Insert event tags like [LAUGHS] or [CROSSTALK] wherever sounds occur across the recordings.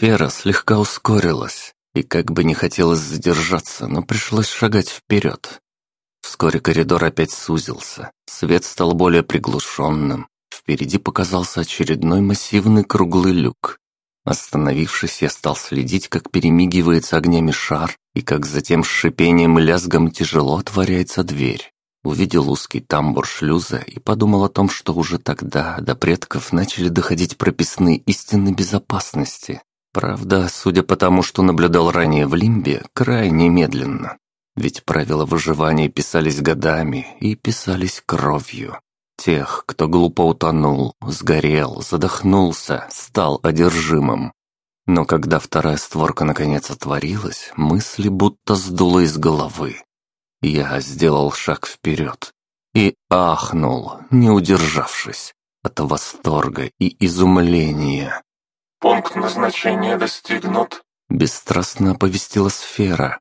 Сфера слегка ускорилась, и как бы не хотелось задержаться, но пришлось шагать вперед. Вскоре коридор опять сузился, свет стал более приглушенным, впереди показался очередной массивный круглый люк. Остановившись, я стал следить, как перемигивается огнями шар, и как затем с шипением и лязгом тяжело отворяется дверь. Увидел узкий тамбур шлюза и подумал о том, что уже тогда до предков начали доходить прописные истины безопасности. Правда, судя по тому, что наблюдал ранее в Лимбе, крайне медленно. Ведь правила выживания писались годами и писались кровью. Тех, кто глупо утонул, сгорел, задохнулся, стал одержимым. Но когда вторая створка наконец отворилась, мысли будто сдуло из головы. Я сделал шаг вперед и ахнул, не удержавшись, от восторга и изумления. «Пункт назначения достигнут», — бесстрастно оповестила сфера.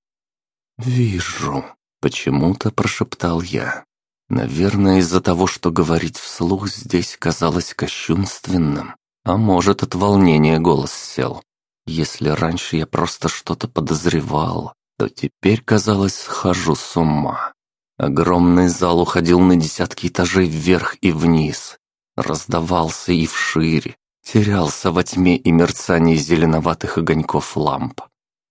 «Вижу», — почему-то прошептал я. Наверное, из-за того, что говорить вслух здесь казалось кощунственным. А может, от волнения голос сел. Если раньше я просто что-то подозревал, то теперь, казалось, схожу с ума. Огромный зал уходил на десятки этажей вверх и вниз. Раздавался и вширь, терялся во тьме и мерцании зеленоватых огоньков ламп.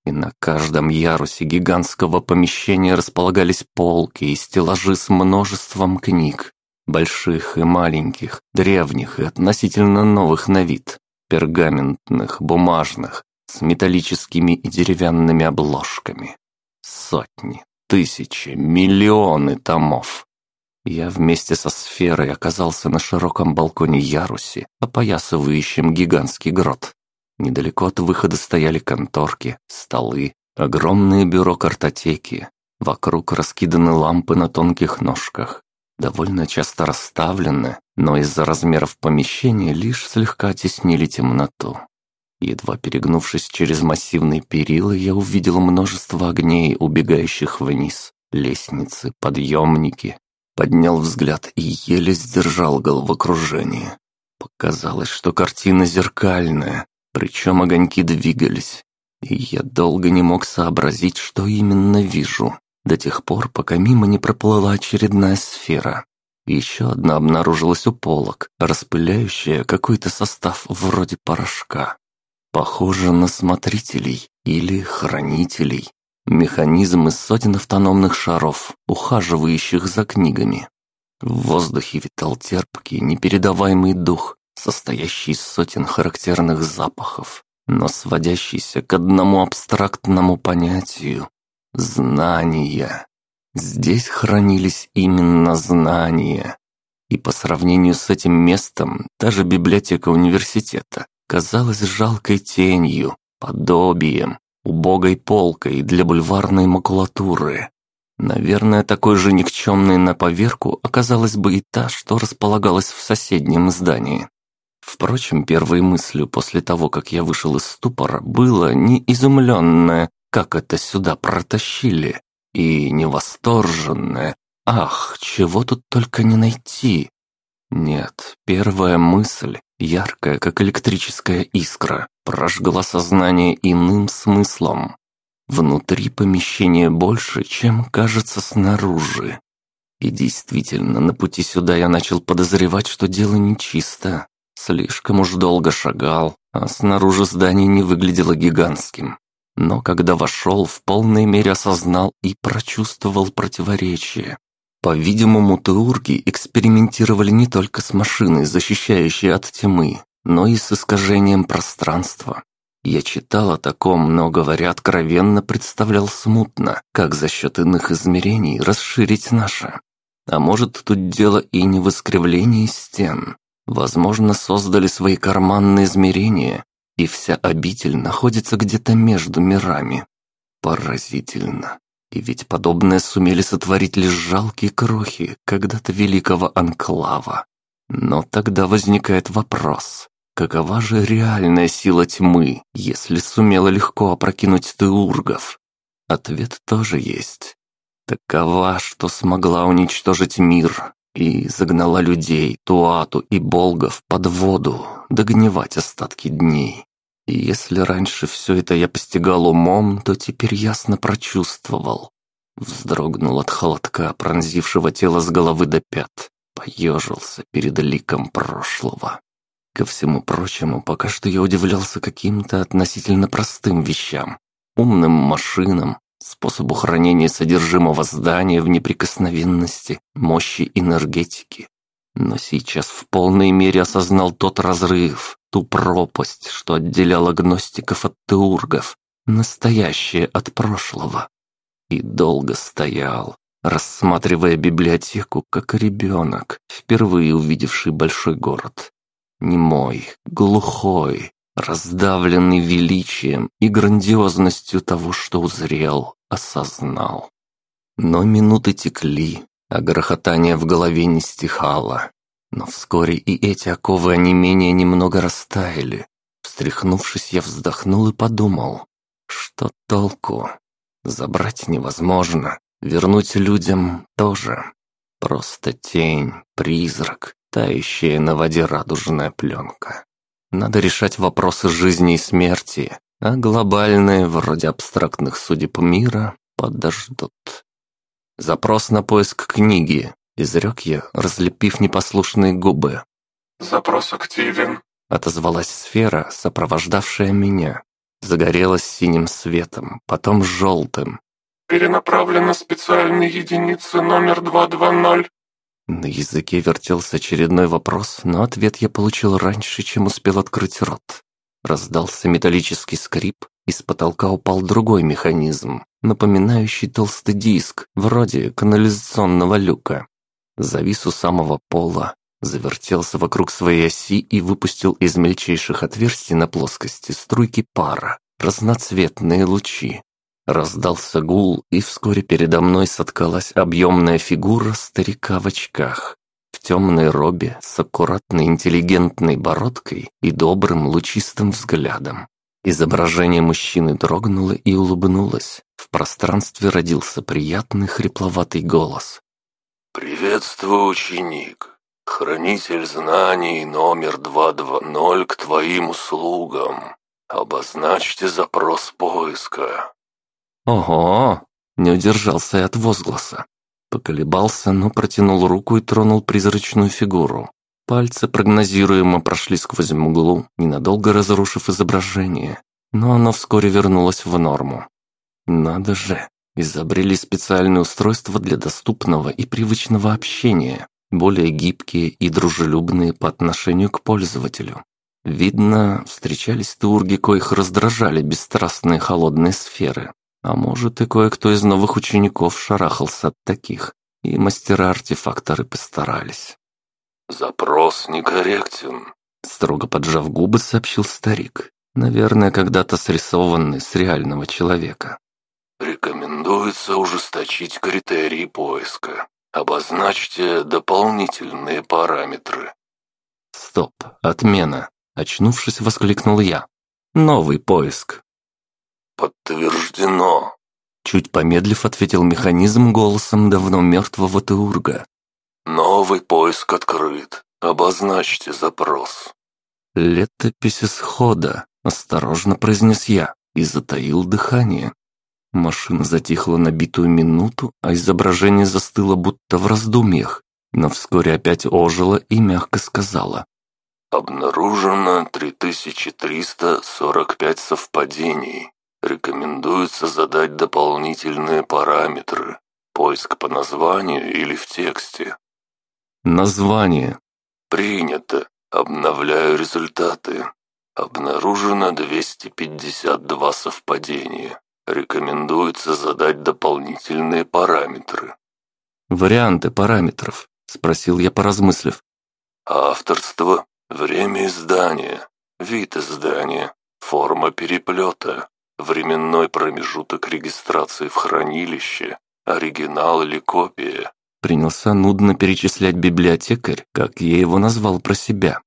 И на каждом ярусе гигантского помещения располагались полки и стеллажи с множеством книг, больших и маленьких, древних и относительно новых на вид, пергаментных, бумажных, с металлическими и деревянными обложками. Сотни, тысячи, миллионы томов. Я вместе со сферой оказался на широком балконе-ярусе, опоясывающем гигантский грот. Недалеко от выхода стояли конторки, столы, огромные бюро картотеки. Вокруг раскиданы лампы на тонких ножках. Довольно часто расставлены, но из-за размеров помещения лишь слегка теснили темноту. Едва перегнувшись через массивные перила, я увидел множество огней, убегающих вниз. Лестницы, подъемники. Поднял взгляд и еле сдержал головокружение. Показалось, что картина зеркальная, причем огоньки двигались. И я долго не мог сообразить, что именно вижу, до тех пор, пока мимо не проплыла очередная сфера. Еще одна обнаружилась у полок, распыляющая какой-то состав вроде порошка. Похоже на смотрителей или хранителей. Механизм из сотен автономных шаров, ухаживающих за книгами. В воздухе витал терпкий, непередаваемый дух, состоящий из сотен характерных запахов, но сводящийся к одному абстрактному понятию — знания. Здесь хранились именно знания. И по сравнению с этим местом, даже библиотека университета казалась жалкой тенью, подобием, убогой полкой для бульварной макулатуры. Наверное, такой же никчемной на поверку оказалась бы и та, что располагалась в соседнем здании. Впрочем, первой мыслью после того, как я вышел из ступора, было не изумленное, как это сюда протащили, и не восторженное, ах, чего тут только не найти. Нет, первая мысль, яркая, как электрическая искра, прожгла сознание иным смыслом. Внутри помещения больше, чем кажется снаружи. И действительно, на пути сюда я начал подозревать, что дело нечисто. Слишком уж долго шагал, а снаружи здание не выглядело гигантским. Но когда вошел, в полной мере осознал и прочувствовал противоречие. По-видимому, теурги экспериментировали не только с машиной, защищающей от тьмы, но и с искажением пространства. Я читал о таком, но, говоря откровенно, представлял смутно, как за счет иных измерений расширить наше. А может, тут дело и не в искривлении стен, Возможно, создали свои карманные измерения, и вся обитель находится где-то между мирами. Поразительно. И ведь подобное сумели сотворить лишь жалкие крохи когда-то великого анклава. Но тогда возникает вопрос, какова же реальная сила тьмы, если сумела легко опрокинуть теургов? Ответ тоже есть. Такова, что смогла уничтожить мир, и загнала людей, Туату и Болгов под воду, догнивать остатки дней. И если раньше все это я постигал умом, то теперь ясно прочувствовал. Вздрогнул от холодка, пронзившего тело с головы до пят. Поежился перед ликом прошлого. Ко всему прочему, пока что я удивлялся каким-то относительно простым вещам. Умным машинам, способу хранения содержимого здания в неприкосновенности, мощи энергетики. Но сейчас в полной мере осознал тот разрыв, ту пропасть, что отделяла гностиков от теургов, настоящее от прошлого. И долго стоял, рассматривая библиотеку, как ребенок, впервые увидевший большой город. Немой, глухой, раздавленный величием и грандиозностью того, что узрел, осознал. Но минуты текли, а грохотание в голове не стихало. Но вскоре и эти оковы онемения немного растаяли. Встряхнувшись, я вздохнул и подумал, что толку? Забрать невозможно, вернуть людям тоже. Просто тень, призрак, тающая на воде радужная пленка. Надо решать вопросы жизни и смерти, а глобальные, вроде абстрактных судеб мира, подождут. Запрос на поиск книги, изрек я, разлепив непослушные губы. «Запрос активен», — отозвалась сфера, сопровождавшая меня. Загорелась синим светом, потом желтым. «Перенаправлена специальной единицы номер 220». На языке вертелся очередной вопрос, но ответ я получил раньше, чем успел открыть рот. Раздался металлический скрип, и с потолка упал другой механизм, напоминающий толстый диск, вроде канализационного люка. Завис у самого пола, завертелся вокруг своей оси и выпустил из мельчайших отверстий на плоскости струйки пара, разноцветные лучи. Раздался гул, и вскоре передо мной соткалась объемная фигура старика в очках, в темной робе с аккуратной интеллигентной бородкой и добрым лучистым взглядом. Изображение мужчины дрогнуло и улыбнулось. В пространстве родился приятный хрипловатый голос. «Приветствую, ученик. Хранитель знаний номер 220 к твоим услугам. Обозначьте запрос поиска». «Ого!» — не удержался я от возгласа. Поколебался, но протянул руку и тронул призрачную фигуру. Пальцы прогнозируемо прошли сквозь мглу, ненадолго разрушив изображение, но оно вскоре вернулось в норму. Надо же, изобрели специальное устройство для доступного и привычного общения, более гибкие и дружелюбные по отношению к пользователю. Видно, встречались турги, коих раздражали бесстрастные холодные сферы. А может, и кое-кто из новых учеников шарахался от таких, и мастера-артефакторы постарались. «Запрос некорректен», — строго поджав губы, сообщил старик. Наверное, когда-то срисованный с реального человека. «Рекомендуется ужесточить критерии поиска. Обозначьте дополнительные параметры». «Стоп, отмена!» — очнувшись, воскликнул я. «Новый поиск». «Подтверждено!» Чуть помедлив, ответил механизм голосом давно мертвого Теурга. «Новый поиск открыт. Обозначьте запрос». «Летопись исхода», — осторожно произнес я и затаил дыхание. Машина затихла на битую минуту, а изображение застыло будто в раздумьях, но вскоре опять ожило и мягко сказала. «Обнаружено 3345 совпадений. Рекомендуется задать дополнительные параметры. Поиск по названию или в тексте. Название. Принято. Обновляю результаты. Обнаружено 252 совпадения. Рекомендуется задать дополнительные параметры. Варианты параметров, спросил я, поразмыслив. Авторство, время издания, вид издания, форма переплета, временной промежуток регистрации в хранилище, оригинал или копия. Принялся нудно перечислять библиотекарь, как я его назвал про себя.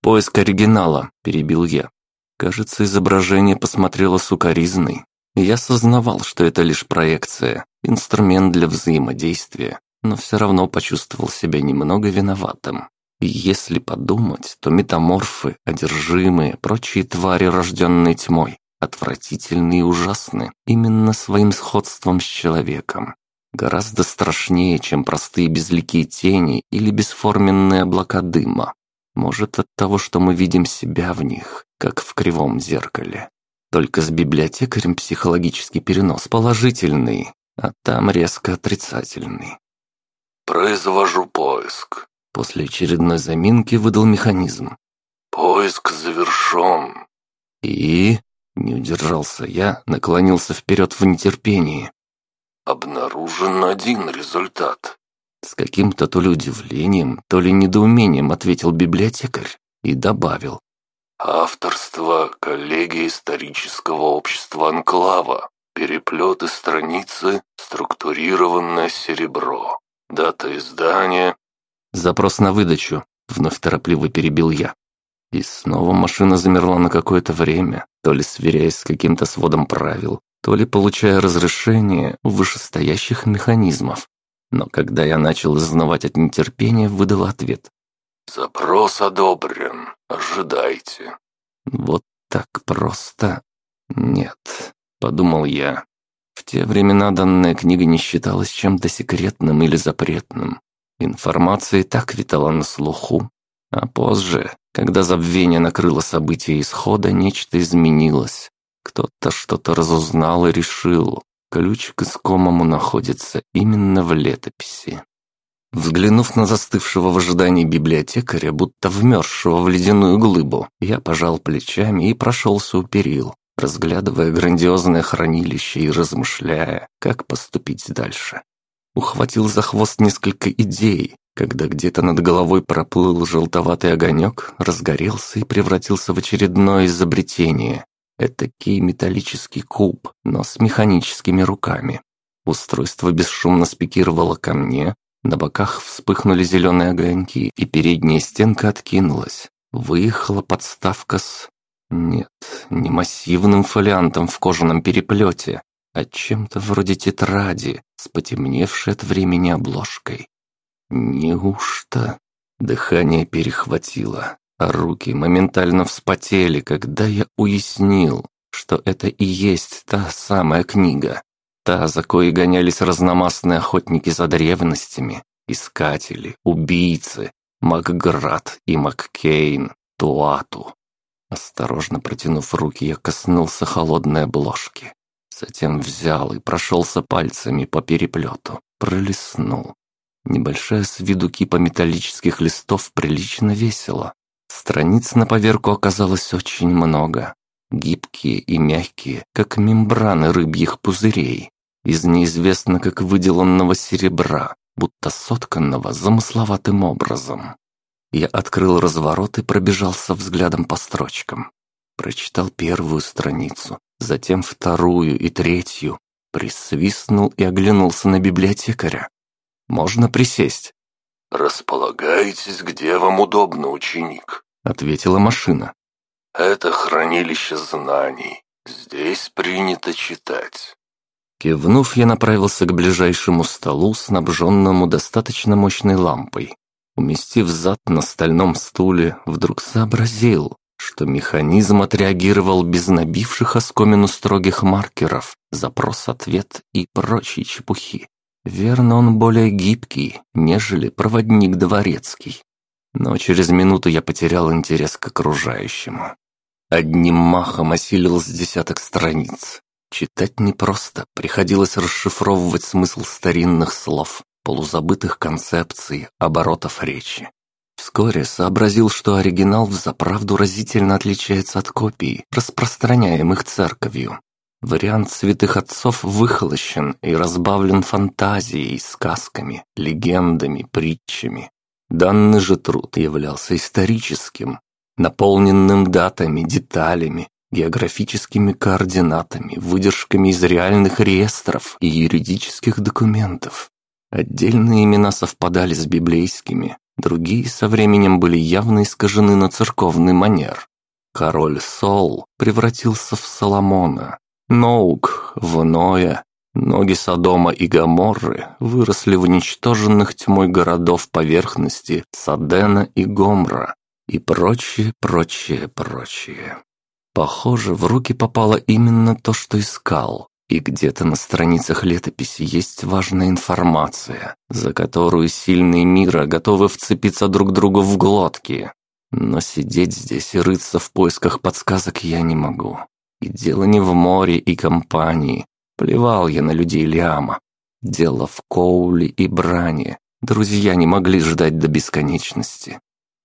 «Поиск оригинала», — перебил я. Кажется, изображение посмотрело сукоризной. Я сознавал, что это лишь проекция, инструмент для взаимодействия, но все равно почувствовал себя немного виноватым. И если подумать, то метаморфы, одержимые, прочие твари, рожденные тьмой, отвратительны и ужасны именно своим сходством с человеком. Гораздо страшнее, чем простые безликие тени или бесформенные облака дыма. Может, от того, что мы видим себя в них, как в кривом зеркале. Только с библиотекарем психологический перенос положительный, а там резко отрицательный. «Произвожу поиск», — после очередной заминки выдал механизм. «Поиск завершен». «И?» — не удержался я, наклонился вперед в нетерпении. «Обнаружен один результат». С каким-то то ли удивлением, то ли недоумением ответил библиотекарь и добавил. «Авторство коллегии исторического общества Анклава. Переплеты страницы, структурированное серебро. Дата издания...» «Запрос на выдачу», — вновь торопливо перебил я. И снова машина замерла на какое-то время, то ли сверяясь с каким-то сводом правил, то ли получая разрешение у вышестоящих механизмов. Но когда я начал изнывать от нетерпения, выдал ответ. «Запрос одобрен. Ожидайте». Вот так просто? Нет, подумал я. В те времена данная книга не считалась чем-то секретным или запретным. Информация и так витала на слуху. А позже, когда забвение накрыло события исхода, нечто изменилось. Кто-то что-то разузнал и решил. Ключ к искомому находится именно в летописи. Взглянув на застывшего в ожидании библиотекаря, будто вмерзшего в ледяную глыбу, я пожал плечами и прошелся у перил, разглядывая грандиозное хранилище и размышляя, как поступить дальше. Ухватил за хвост несколько идей, когда где-то над головой проплыл желтоватый огонек, разгорелся и превратился в очередное изобретение. Этакий металлический куб, но с механическими руками. Устройство бесшумно спикировало ко мне, на боках вспыхнули зеленые огоньки, и передняя стенка откинулась. Выехала подставка с... Нет, не массивным фолиантом в кожаном переплете, а чем-то вроде тетради с потемневшей от времени обложкой. Неужто? Дыхание перехватило, а руки моментально вспотели, когда я уяснил, что это и есть та самая книга. Та, за коей гонялись разномастные охотники за древностями, искатели, убийцы, Макград и Маккейн, Туату. Осторожно протянув руки, я коснулся холодной обложки. Затем взял и прошелся пальцами по переплету, пролистнул. Небольшая с виду кипа металлических листов прилично весила. Страниц на поверку оказалось очень много. Гибкие и мягкие, как мембраны рыбьих пузырей. Из неизвестно как выделанного серебра, будто сотканного замысловатым образом. Я открыл разворот и пробежался взглядом по строчкам. Прочитал первую страницу, затем вторую и третью, присвистнул и оглянулся на библиотекаря. Можно присесть?» «Располагайтесь, где вам удобно, ученик», — ответила машина. «Это хранилище знаний. Здесь принято читать». Кивнув, я направился к ближайшему столу, снабженному достаточно мощной лампой. Уместив зад на стальном стуле, вдруг сообразил, что механизм отреагировал без набивших оскомину строгих маркеров, запрос-ответ и прочей чепухи. Верно, он более гибкий, нежели проводник дворецкий. Но через минуту я потерял интерес к окружающему. Одним махом осилил с десяток страниц. Читать непросто, приходилось расшифровывать смысл старинных слов, полузабытых концепций, оборотов речи. Вскоре сообразил, что оригинал взаправду разительно отличается от копий, распространяемых церковью. Вариант святых отцов выхолощен и разбавлен фантазией, сказками, легендами, притчами. Данный же труд являлся историческим, наполненным датами, деталями, географическими координатами, выдержками из реальных реестров и юридических документов. Отдельные имена совпадали с библейскими, другие со временем были явно искажены на церковный манер. Король Сол превратился в Соломона, Ноук в Ноя, Ноги Содома и Гоморры выросли в уничтоженных тьмой городов поверхности Садена и Гомра и прочее, прочее, прочее. Похоже, в руки попало именно то, что искал. И где-то на страницах летописи есть важная информация, за которую сильные мира готовы вцепиться друг другу в глотки. Но сидеть здесь и рыться в поисках подсказок я не могу. И дело не в море и компании. Плевал я на людей Лиама. Дело в Коуле и Бране. Друзья не могли ждать до бесконечности.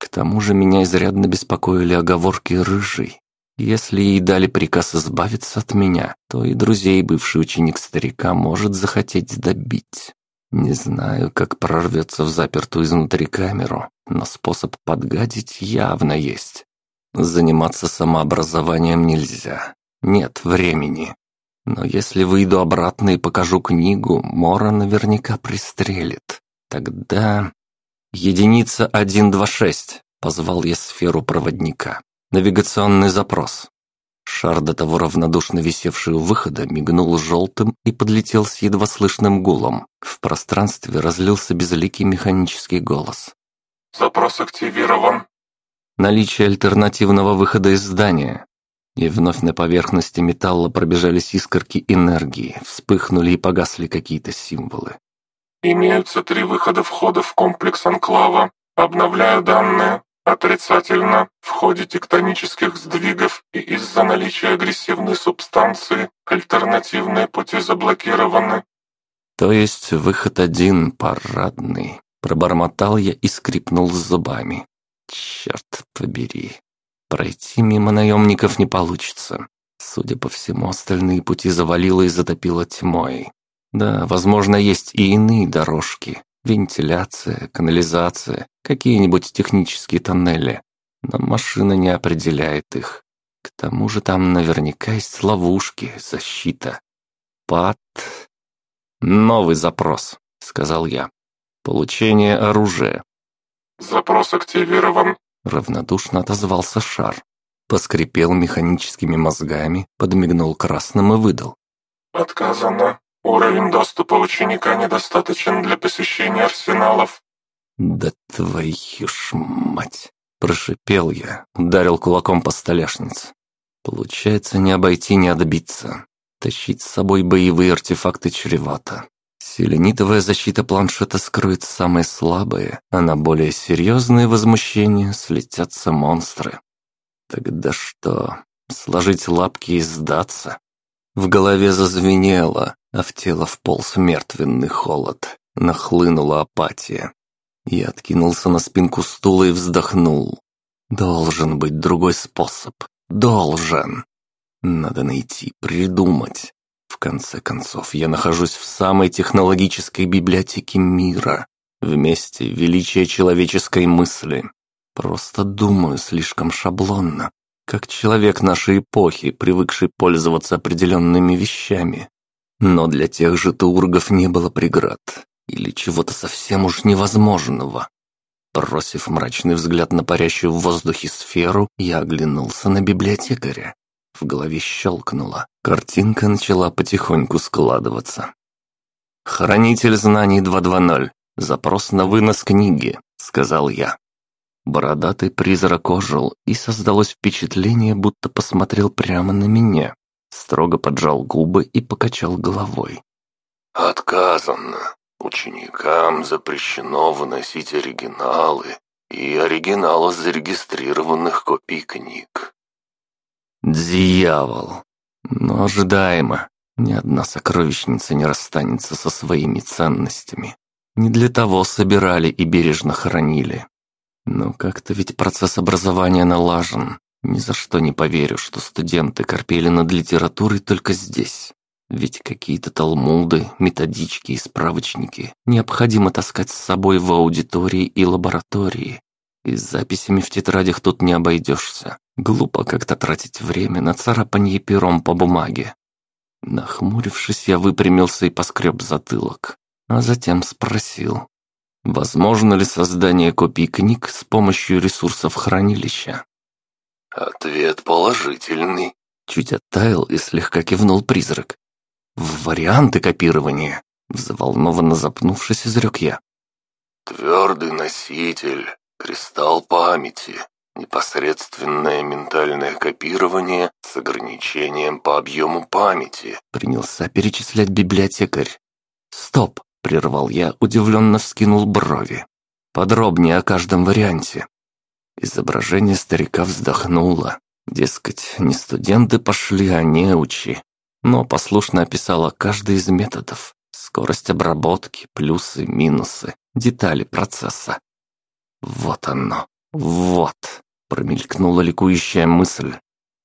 К тому же меня изрядно беспокоили оговорки рыжей. Если ей дали приказ избавиться от меня, то и друзей бывший ученик старика может захотеть добить. Не знаю, как прорвется в запертую изнутри камеру, но способ подгадить явно есть. Заниматься самообразованием нельзя. Нет времени. Но если выйду обратно и покажу книгу, Мора наверняка пристрелит. Тогда... «Единица 126», — позвал я сферу проводника. Навигационный запрос. Шар, до того равнодушно висевший у выхода, мигнул желтым и подлетел с едва слышным гулом. В пространстве разлился безликий механический голос. «Запрос активирован». Наличие альтернативного выхода из здания. И вновь на поверхности металла пробежались искорки энергии, вспыхнули и погасли какие-то символы. «Имеются три выхода входа в комплекс Анклава. Обновляю данные. Отрицательно. В ходе тектонических сдвигов и из-за наличия агрессивной субстанции альтернативные пути заблокированы. То есть выход один, парадный. Пробормотал я и скрипнул зубами. Черт побери. Пройти мимо наемников не получится. Судя по всему, остальные пути завалило и затопило тьмой. Да, возможно, есть и иные дорожки, Вентиляция, канализация, какие-нибудь технические тоннели. Но машина не определяет их. К тому же там наверняка есть ловушки, защита. Пат... «Новый запрос», — сказал я. «Получение оружия». «Запрос активирован», — равнодушно отозвался Шар. Поскрипел механическими мозгами, подмигнул красным и выдал. «Отказано. Уровень доступа ученика недостаточен для посещения арсеналов. Да твою ж мать! Прошипел я, ударил кулаком по столешнице. Получается, не обойти, не отбиться. Тащить с собой боевые артефакты чревато. Селенитовая защита планшета скроет самые слабые, а на более серьезные возмущения слетятся монстры. Тогда что, сложить лапки и сдаться? В голове зазвенело, а в тело вполз мертвенный холод. Нахлынула апатия. Я откинулся на спинку стула и вздохнул. Должен быть другой способ. Должен. Надо найти, придумать. В конце концов, я нахожусь в самой технологической библиотеке мира. Вместе величия человеческой мысли. Просто думаю слишком шаблонно, как человек нашей эпохи, привыкший пользоваться определенными вещами. Но для тех же таургов не было преград или чего-то совсем уж невозможного. Бросив мрачный взгляд на парящую в воздухе сферу, я оглянулся на библиотекаря. В голове щелкнуло. Картинка начала потихоньку складываться. «Хранитель знаний 220. Запрос на вынос книги», — сказал я. Бородатый призрак ожил, и создалось впечатление, будто посмотрел прямо на меня. Строго поджал губы и покачал головой. «Отказано. Ученикам запрещено выносить оригиналы и оригиналы зарегистрированных копий книг». «Дьявол! Но ожидаемо. Ни одна сокровищница не расстанется со своими ценностями. Не для того собирали и бережно хранили. Но как-то ведь процесс образования налажен. Ни за что не поверю, что студенты корпели над литературой только здесь. Ведь какие-то талмуды, методички и справочники необходимо таскать с собой в аудитории и лаборатории. И с записями в тетрадях тут не обойдешься. Глупо как-то тратить время на царапанье пером по бумаге. Нахмурившись, я выпрямился и поскреб затылок, а затем спросил, возможно ли создание копий книг с помощью ресурсов хранилища. Ответ положительный. Чуть оттаял и слегка кивнул призрак. в варианты копирования?» Взволнованно запнувшись, изрек я. Твердый носитель, кристалл памяти, непосредственное ментальное копирование с ограничением по объему памяти. Принялся перечислять библиотекарь. «Стоп!» — прервал я, удивленно вскинул брови. «Подробнее о каждом варианте». Изображение старика вздохнуло. Дескать, не студенты пошли, а неучи. Но послушно описала каждый из методов. Скорость обработки, плюсы, минусы, детали процесса. Вот оно, вот, промелькнула ликующая мысль.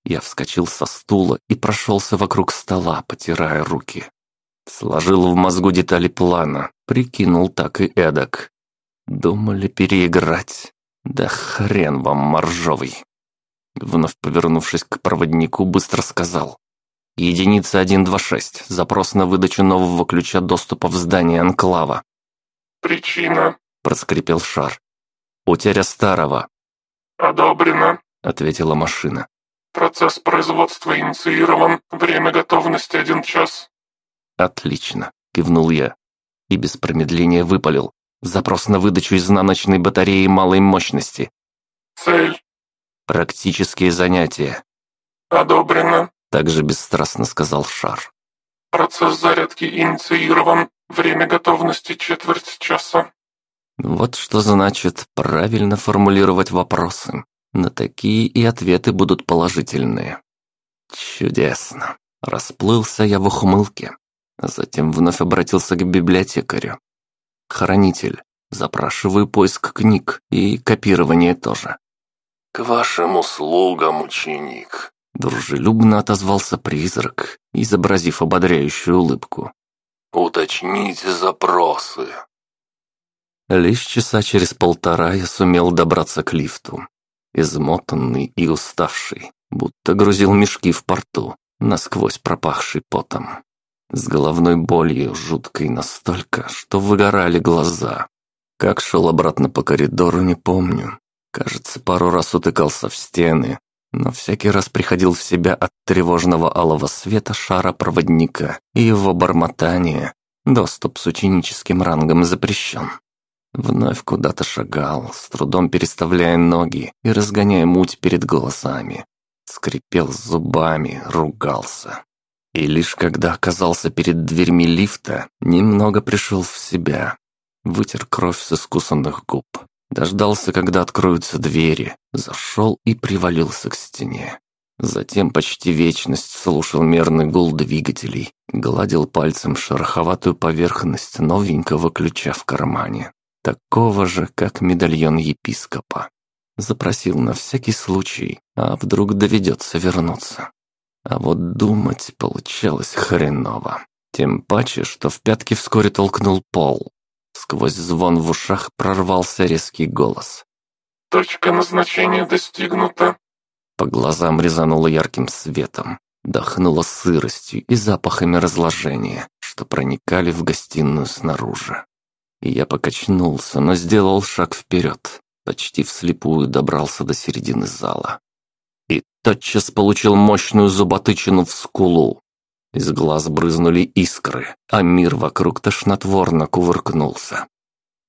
Я вскочил со стула и прошелся вокруг стола, потирая руки. Сложил в мозгу детали плана, прикинул так и эдак. Думали переиграть? Да хрен вам, моржовый. Вновь повернувшись к проводнику, быстро сказал. Единица 126. Запрос на выдачу нового ключа доступа в здание Анклава. «Причина?» – проскрипел шар. «Утеря старого». «Одобрено», – ответила машина. «Процесс производства инициирован. Время готовности один час». «Отлично», – кивнул я. И без промедления выпалил. Запрос на выдачу изнаночной батареи малой мощности. «Цель?» «Практические занятия». «Одобрено», – также бесстрастно сказал Шар. «Процесс зарядки инициирован. Время готовности четверть часа. Вот что значит правильно формулировать вопросы. На такие и ответы будут положительные. Чудесно. Расплылся я в ухмылке. Затем вновь обратился к библиотекарю. Хранитель. Запрашиваю поиск книг и копирование тоже. «К вашим услугам, ученик», — дружелюбно отозвался призрак, изобразив ободряющую улыбку. Уточните запросы. Лишь часа через полтора я сумел добраться к лифту. Измотанный и уставший, будто грузил мешки в порту, насквозь пропахший потом. С головной болью, жуткой настолько, что выгорали глаза. Как шел обратно по коридору, не помню. Кажется, пару раз утыкался в стены, но всякий раз приходил в себя от тревожного алого света шара проводника и его бормотания. Доступ с ученическим рангом запрещен. Вновь куда-то шагал, с трудом переставляя ноги и разгоняя муть перед глазами. Скрипел зубами, ругался. И лишь когда оказался перед дверьми лифта, немного пришел в себя. Вытер кровь с искусанных губ. Дождался, когда откроются двери, зашел и привалился к стене. Затем почти вечность слушал мерный гул двигателей, гладил пальцем шероховатую поверхность новенького ключа в кармане, такого же, как медальон епископа. Запросил на всякий случай, а вдруг доведется вернуться. А вот думать получалось хреново. Тем паче, что в пятки вскоре толкнул пол, Сквозь звон в ушах прорвался резкий голос. «Точка назначения достигнута». По глазам резануло ярким светом, дохнуло сыростью и запахами разложения, что проникали в гостиную снаружи. И я покачнулся, но сделал шаг вперед, почти вслепую добрался до середины зала. И тотчас получил мощную зуботычину в скулу, из глаз брызнули искры, а мир вокруг тошнотворно кувыркнулся.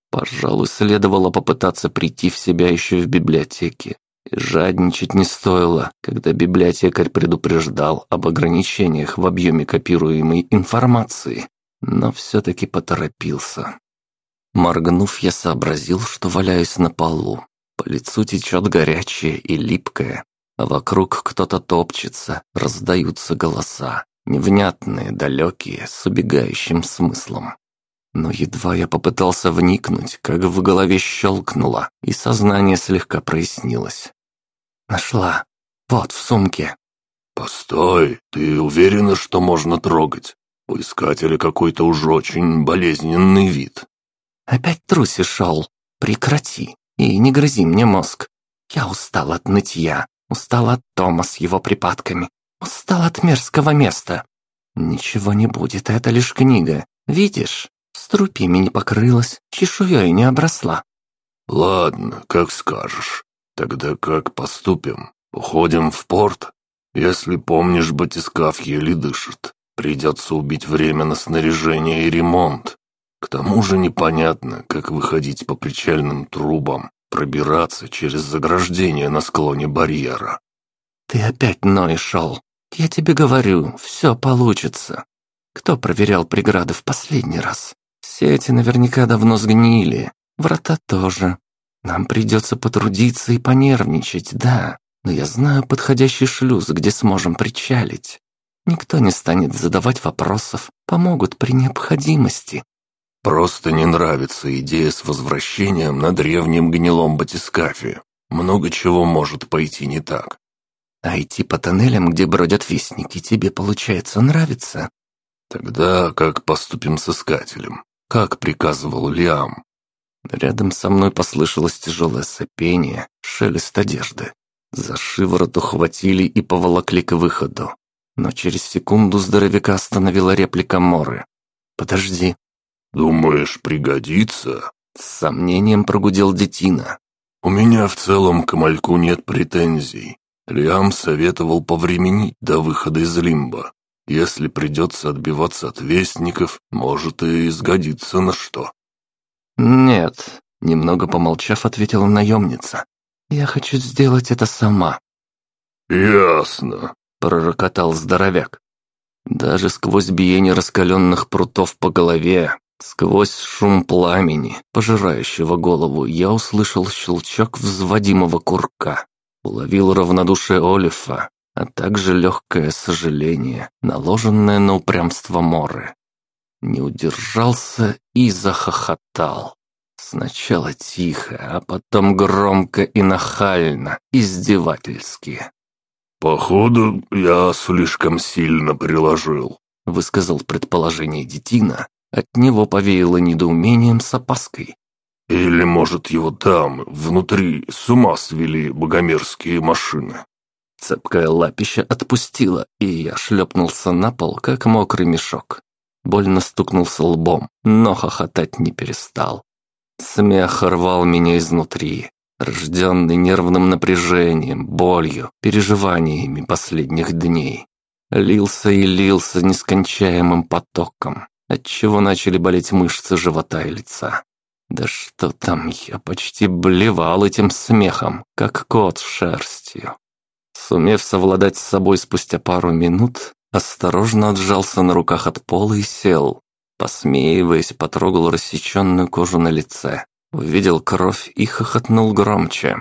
Пожалуй, следовало попытаться прийти в себя еще в библиотеке. И жадничать не стоило, когда библиотекарь предупреждал об ограничениях в объеме копируемой информации, но все-таки поторопился. Моргнув, я сообразил, что валяюсь на полу. По лицу течет горячее и липкое, вокруг кто-то топчется, раздаются голоса невнятные, далекие, с убегающим смыслом. Но едва я попытался вникнуть, как в голове щелкнуло, и сознание слегка прояснилось. Нашла. Вот, в сумке. «Постой, ты уверена, что можно трогать? У искателя какой-то уж очень болезненный вид». «Опять трусишь, шел. Прекрати и не грызи мне мозг. Я устал от нытья, устал от Тома с его припадками, Устал от мерзкого места. Ничего не будет, это лишь книга. Видишь, струпьями не покрылась, чешуей не обросла. Ладно, как скажешь. Тогда как поступим? Уходим в порт? Если помнишь, батискаф еле дышит. Придется убить время на снаряжение и ремонт. К тому же непонятно, как выходить по причальным трубам, пробираться через заграждение на склоне барьера. «Ты опять Ной. Я тебе говорю, все получится. Кто проверял преграды в последний раз? Сети наверняка давно сгнили, врата тоже. Нам придется потрудиться и понервничать, да, но я знаю подходящий шлюз, где сможем причалить. Никто не станет задавать вопросов, помогут при необходимости. Просто не нравится идея с возвращением на древнем гнилом батискафе. Много чего может пойти не так. А идти по тоннелям, где бродят вестники, тебе, получается, нравится? Тогда как поступим с искателем? Как приказывал Лиам? Рядом со мной послышалось тяжелое сопение, шелест одежды. За шиворот ухватили и поволокли к выходу. Но через секунду здоровяка остановила реплика Моры. «Подожди, «Думаешь, пригодится?» С сомнением прогудел детина. «У меня в целом к мальку нет претензий. Лиам советовал повременить до выхода из лимба. Если придется отбиваться от вестников, может и сгодится на что». «Нет», — немного помолчав, ответила наемница. «Я хочу сделать это сама». «Ясно», — пророкотал здоровяк. Даже сквозь биение раскаленных прутов по голове Сквозь шум пламени, пожирающего голову, я услышал щелчок взводимого курка. Уловил равнодушие Олифа, а также легкое сожаление, наложенное на упрямство Моры. Не удержался и захохотал. Сначала тихо, а потом громко и нахально, издевательски. «Походу, я слишком сильно приложил», — высказал предположение детина, от него повеяло недоумением с опаской. «Или, может, его там, внутри, с ума свели богомерзкие машины?» Цепкая лапища отпустила, и я шлепнулся на пол, как мокрый мешок. Больно стукнулся лбом, но хохотать не перестал. Смех рвал меня изнутри, рожденный нервным напряжением, болью, переживаниями последних дней. Лился и лился нескончаемым потоком, отчего начали болеть мышцы живота и лица. Да что там, я почти блевал этим смехом, как кот с шерстью. Сумев совладать с собой спустя пару минут, осторожно отжался на руках от пола и сел. Посмеиваясь, потрогал рассеченную кожу на лице, увидел кровь и хохотнул громче.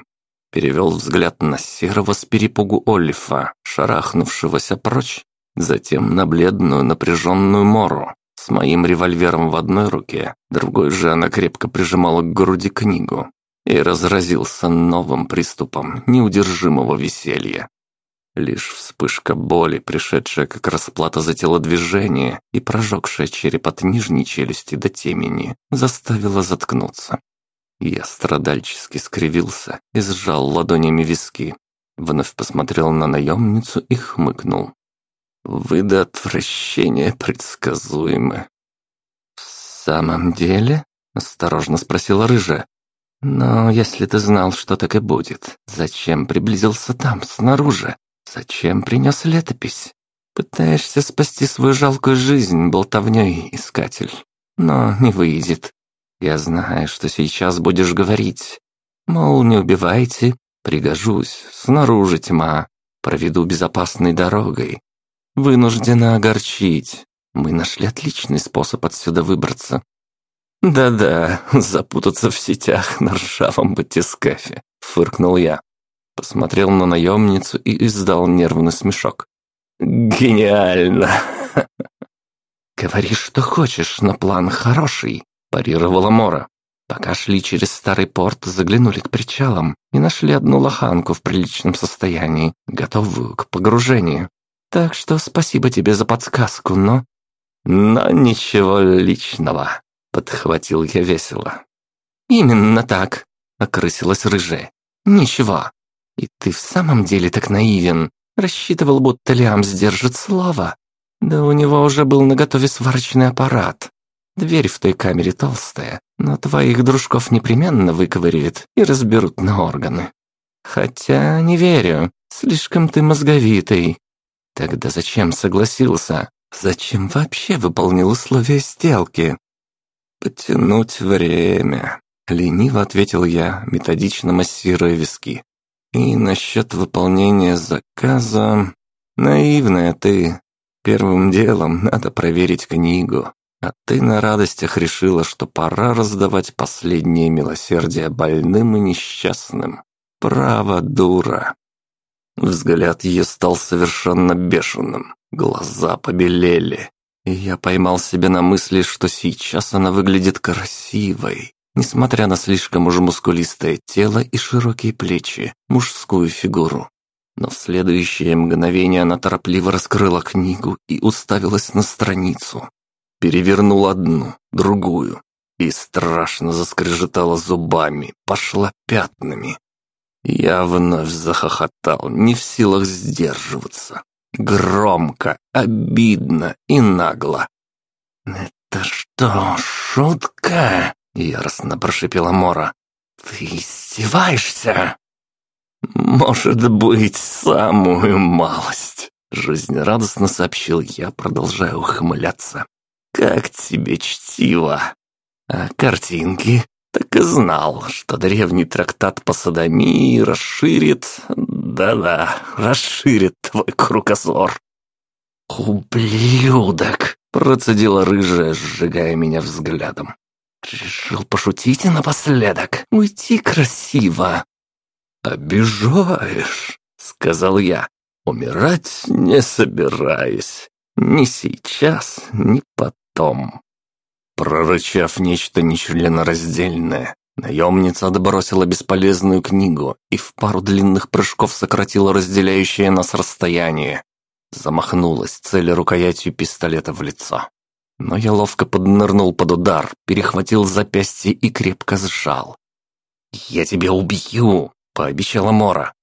Перевел взгляд на серого с перепугу Олифа, шарахнувшегося прочь, затем на бледную напряженную Мору, с моим револьвером в одной руке, другой же она крепко прижимала к груди книгу и разразился новым приступом неудержимого веселья. Лишь вспышка боли, пришедшая как расплата за телодвижение и прожегшая череп от нижней челюсти до темени, заставила заткнуться. Я страдальчески скривился и сжал ладонями виски. Вновь посмотрел на наемницу и хмыкнул. Вы до отвращения предсказуемы. «В самом деле?» — осторожно спросила рыжая. «Но если ты знал, что так и будет, зачем приблизился там, снаружи? Зачем принес летопись? Пытаешься спасти свою жалкую жизнь болтовней, искатель. Но не выйдет. Я знаю, что сейчас будешь говорить. Мол, не убивайте, пригожусь, снаружи тьма, проведу безопасной дорогой, Вынуждена огорчить. Мы нашли отличный способ отсюда выбраться. Да-да, запутаться в сетях на ржавом батискафе, фыркнул я. Посмотрел на наемницу и издал нервный смешок. Гениально! [LAUGHS] Говори, что хочешь, но план хороший, парировала Мора. Пока шли через старый порт, заглянули к причалам и нашли одну лоханку в приличном состоянии, готовую к погружению. Так что спасибо тебе за подсказку, но...» «Но ничего личного», — подхватил я весело. «Именно так», — окрысилась рыжая. «Ничего. И ты в самом деле так наивен. Рассчитывал, будто Лиам сдержит слово. Да у него уже был наготове сварочный аппарат. Дверь в той камере толстая, но твоих дружков непременно выковыряют и разберут на органы. Хотя не верю, слишком ты мозговитый. Тогда зачем согласился? Зачем вообще выполнил условия сделки? Потянуть время. Лениво ответил я, методично массируя виски. И насчет выполнения заказа... Наивная ты. Первым делом надо проверить книгу. А ты на радостях решила, что пора раздавать последнее милосердие больным и несчастным. Право, дура. Взгляд ее стал совершенно бешеным. Глаза побелели. И я поймал себя на мысли, что сейчас она выглядит красивой, несмотря на слишком уж мускулистое тело и широкие плечи, мужскую фигуру. Но в следующее мгновение она торопливо раскрыла книгу и уставилась на страницу. Перевернул одну, другую, и страшно заскрежетала зубами, пошла пятнами. Я вновь захохотал, не в силах сдерживаться. Громко, обидно и нагло. «Это что, шутка?» — яростно прошипела Мора. «Ты издеваешься?» «Может быть, самую малость», — жизнерадостно сообщил я, продолжая ухмыляться. «Как тебе чтиво? А картинки? Так и знал, что древний трактат по садомии расширит... Да-да, расширит твой кругозор». «Ублюдок!» — процедила рыжая, сжигая меня взглядом. «Решил пошутить и напоследок, уйти красиво». «Обижаешь», — сказал я. «Умирать не собираюсь. Ни сейчас, ни потом». Прорычав нечто нечленораздельное, наемница отбросила бесполезную книгу и в пару длинных прыжков сократила разделяющее нас расстояние. Замахнулась, целя рукоятью пистолета в лицо. Но я ловко поднырнул под удар, перехватил запястье и крепко сжал. «Я тебя убью!» — пообещала Мора.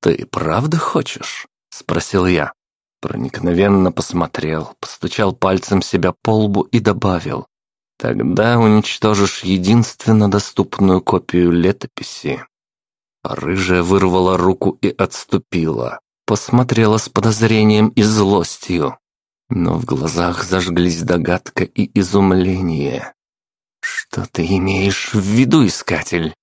«Ты правда хочешь?» — спросил я. Проникновенно посмотрел, постучал пальцем себя по лбу и добавил. «Тогда уничтожишь единственно доступную копию летописи». Рыжая вырвала руку и отступила. Посмотрела с подозрением и злостью. Но в глазах зажглись догадка и изумление. «Что ты имеешь в виду, искатель?»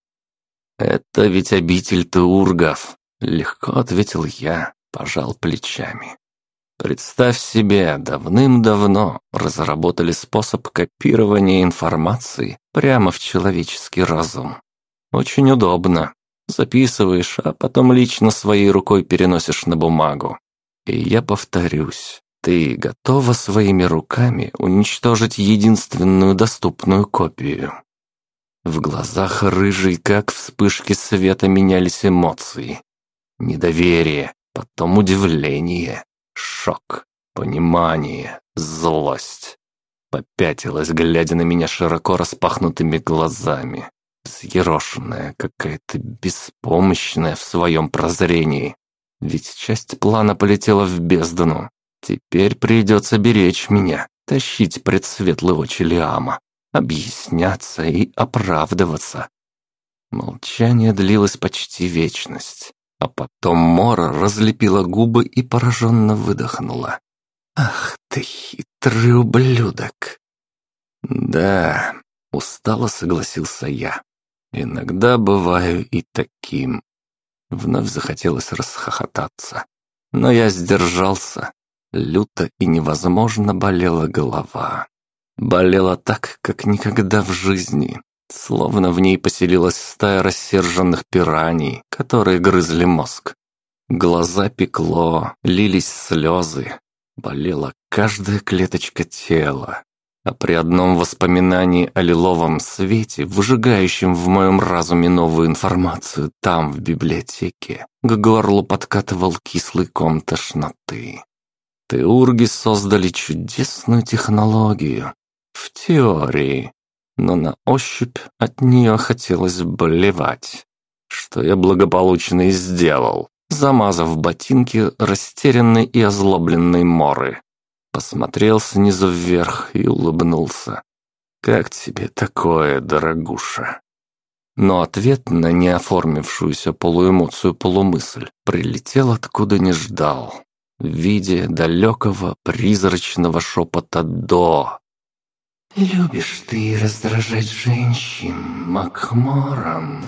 «Это ведь обитель Теургов», — легко ответил я, пожал плечами. Представь себе, давным-давно разработали способ копирования информации прямо в человеческий разум. Очень удобно. Записываешь, а потом лично своей рукой переносишь на бумагу. И я повторюсь, ты готова своими руками уничтожить единственную доступную копию. В глазах рыжей, как вспышки света, менялись эмоции. Недоверие, потом удивление, шок, понимание, злость. Попятилась, глядя на меня широко распахнутыми глазами. Взъерошенная, какая-то беспомощная в своем прозрении. Ведь часть плана полетела в бездну. Теперь придется беречь меня, тащить предсветлого Челиама объясняться и оправдываться. Молчание длилось почти вечность, а потом Мора разлепила губы и пораженно выдохнула. «Ах ты хитрый ублюдок!» «Да», — устало согласился я. «Иногда бываю и таким». Вновь захотелось расхохотаться. Но я сдержался. Люто и невозможно болела голова. Болела так, как никогда в жизни. Словно в ней поселилась стая рассерженных пираний, которые грызли мозг. Глаза пекло, лились слезы. Болела каждая клеточка тела. А при одном воспоминании о лиловом свете, выжигающем в моем разуме новую информацию там, в библиотеке, к горлу подкатывал кислый ком тошноты. Теурги создали чудесную технологию, в теории. Но на ощупь от нее хотелось блевать. Что я благополучно и сделал, замазав ботинки растерянной и озлобленной моры. Посмотрел снизу вверх и улыбнулся. «Как тебе такое, дорогуша?» Но ответ на неоформившуюся полуэмоцию полумысль прилетел откуда не ждал. в виде далекого призрачного шепота «до». «Любишь ты раздражать женщин, Макмором?»